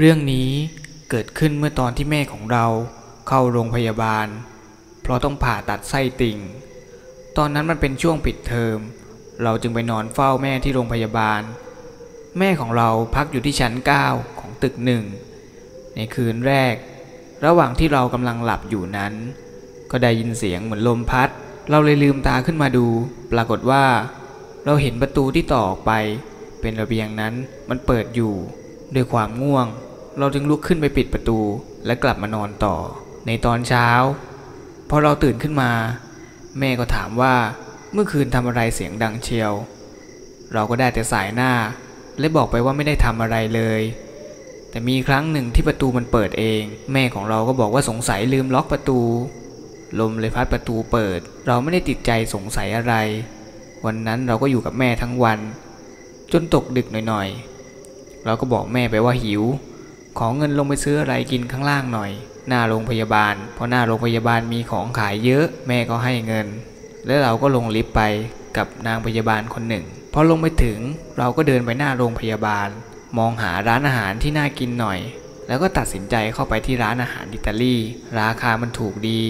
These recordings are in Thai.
เรื่องนี้เกิดขึ้นเมื่อตอนที่แม่ของเราเข้าโรงพยาบาล เพราะต้องผ่าตัดไส้ติ่ง ตอนนั้นมันเป็นช่วงปิดเทอม เราจึงไปนอนเฝ้าแม่ที่โรงพยาบาล แม่ของเราพักอยู่ที่ชั้น 9 ของตึกหนึ่ง ในคืนแรก ระหว่างที่เรากำลังหลับอยู่นั้น ก็ได้ยินเสียงเหมือนลมพัด เราเลยลืมตาขึ้นมาดู ปรากฏว่า เราเห็นประตูที่ต่อออกไป เป็นระเบียงนั้นมันเปิดอยู่ ด้วยความง่วง เราจึงลุกขึ้นไปปิดประตูและกลับมานอนต่อ ในตอนเช้า พอเราตื่นขึ้นมา แม่ก็ถามว่าเมื่อคืนทำอะไรเสียงดังเชียว เราก็ได้แต่สายหน้า และบอกไปว่าไม่ได้ทำอะไรเลย แต่มีครั้งหนึ่งที่ประตูมันเปิดเอง แม่ของเราก็บอกว่าสงสัยลืมล็อกประตู ลมเลยพัดประตูเปิด เราไม่ได้ติดใจสงสัยอะไร วันนั้นเราก็อยู่กับแม่ทั้งวัน จนตกดึกหน่อยๆเราก็บอกแม่ไปว่าหิว ขอเงินลงไปซื้ออะไรกินข้างล่างหน่อย หน้าโรงพยาบาล เพราะหน้าโรงพยาบาลมีของขายเยอะแม่ก็ให้เงิน แล้วเราก็ลงลิฟต์ไปกับนางพยาบาลคนหนึ่งพอลงไปถึงเราก็เดินไปหน้าโรงพยาบาล มองหาร้านอาหารที่น่ากินหน่อย แล้วก็ตัดสินใจเข้าไปที่ร้านอาหารอิตาลีราคามันถูกดี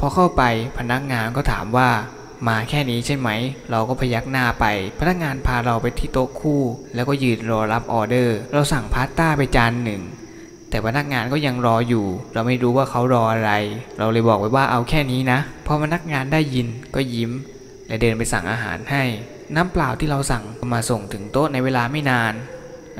พอเข้าไปพนักงานก็ถามว่ามาแค่นี้ใช่ไหม เราก็พยักหน้าไป พนักงานพาเราไปที่โต๊ะคู่ แล้วก็ยืนรอรับออเดอร์ เราสั่งพาสต้าไปจานหนึ่ง แต่พนักงานก็ยังรออยู่ เราไม่รู้ว่าเขารออะไร เราเลยบอกไปว่าเอาแค่นี้นะ พอพนักงานได้ยินก็ยิ้ม และเดินไปสั่งอาหารให้ น้ำเปล่าที่เราสั่งมาส่งถึงโต๊ะในเวลาไม่นาน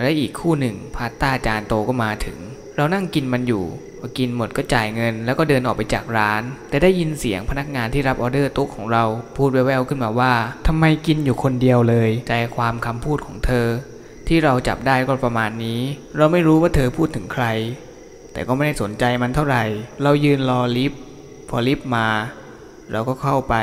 และอีกคู่หนึ่งพาสต้าจานโตก็มาถึง เรานั่งกินมันอยู่พอกินหมดก็จ่ายเงินแล้วก็เดินออกไปจากร้าน แต่ได้ยินเสียงพนักงานที่รับออเดอร์โต๊ะของเรา พูดแว่วๆขึ้นมาว่าทำไมกินอยู่คนเดียวเลย ใจความคำพูดของเธอ ที่เราจับได้ก็ประมาณนี้ เราไม่รู้ว่าเธอพูดถึงใคร แต่ก็ไม่ได้สนใจมันเท่าไหร่ เรายืนรอลิฟต์พอลิฟต์มา เราก็เข้าไป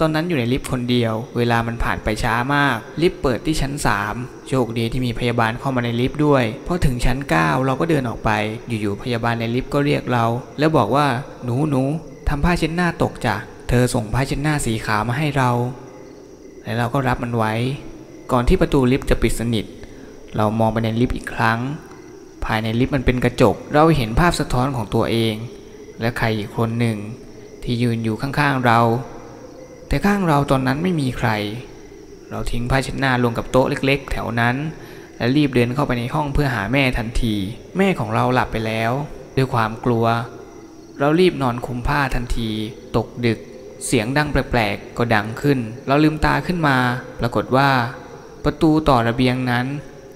ตอนนั้นอยู่ในลิฟต์คนเดียว เวลามันผ่านไปช้ามาก ลิฟต์เปิดที่ชั้น 3 โชคดีที่มีพยาบาลเข้ามาในลิฟต์ด้วยพอถึงชั้น 9 เราก็เดินออกไป อยู่ๆพยาบาลในลิฟต์ก็เรียกเรา แล้วบอกว่าหนูหนูทำผ้าเช็ดหน้าตกจ้ะเธอส่งผ้าเช็ดหน้าสีขาวมาให้เรา และเราก็รับมันไว้ ก่อนที่ประตูลิฟต์จะปิดสนิท เรามองไปในลิฟต์อีกครั้ง ภายในลิฟต์มันเป็นกระจก เราเห็นภาพสะท้อนของตัวเอง และใครอีกคนหนึ่ง ที่ยืนอยู่ข้างๆเรา แต่ข้างเราตอนนั้นไม่มีใคร เราทิ้งผ้าเช็ดหน้าลงกับโต๊ะเล็ก ๆ แถวนั้น และรีบเดินเข้าไปในห้องเพื่อหาแม่ทันที แม่ของเราหลับไปแล้ว ด้วยความกลัว เรารีบนอนคุมผ้าทันที ตกดึก เสียงดังแปลกๆก็ดังขึ้น เราลืมตาขึ้นมา ปรากฏว่า ประตูต่อระเบียงนั้น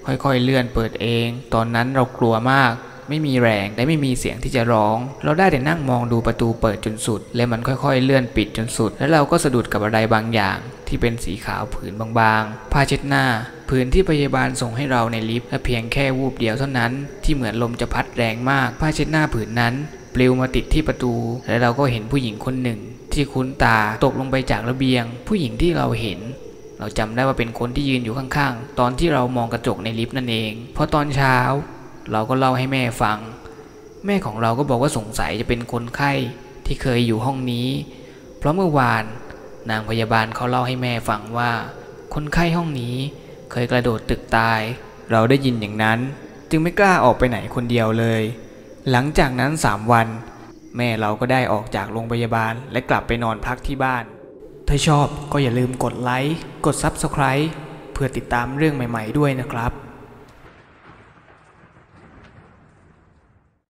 ค่อยๆเลื่อนเปิดเอง ตอนนั้นเรากลัวมาก ไม่มีแรงและไม่มีเสียงที่จะร้อง เราได้แต่นั่งมองดูประตูเปิดจนสุด และมันค่อยๆ เลื่อนปิดจนสุด แล้วเราก็สะดุดกับอะไรบางอย่าง ที่เป็นสีขาวผืนบางๆผ้าเช็ดหน้าผืนที่พยาบาลส่งให้เราในลิฟต์และเพียงแค่วูบเดียวเท่านั้น ที่เหมือนลมจะพัดแรงมากผ้าเช็ดหน้าผืนนั้นปลิวมาติดที่ประตู และเราก็เห็นผู้หญิงคนหนึ่ง ที่คุ้นตาตกลงไปจากระเบียง ผู้หญิงที่เราเห็น เราจำได้ว่าเป็นคนที่ยืนอยู่ข้างๆ ตอนที่เรามองกระจกในลิฟต์นั่นเอง พอตอนเช้า เราก็เล่าให้แม่ฟัง แม่ของเราก็บอกว่าสงสัยจะเป็นคนไข้ที่เคยอยู่ห้องนี้ เพราะเมื่อวานนางพยาบาลเขาเล่าให้แม่ฟังว่า คนไข้ห้องนี้เคยกระโดดตึกตาย เราได้ยินอย่างนั้น จึงไม่กล้าออกไปไหนคนเดียวเลย หลังจากนั้นสามวัน แม่เราก็ได้ออกจากโรงพยาบาลและกลับไปนอนพักที่บ้าน ถ้าชอบก็อย่าลืมกดไลค์ กด Subscribe เพื่อติดตามเรื่องใหม่ ๆ ด้วยนะครับ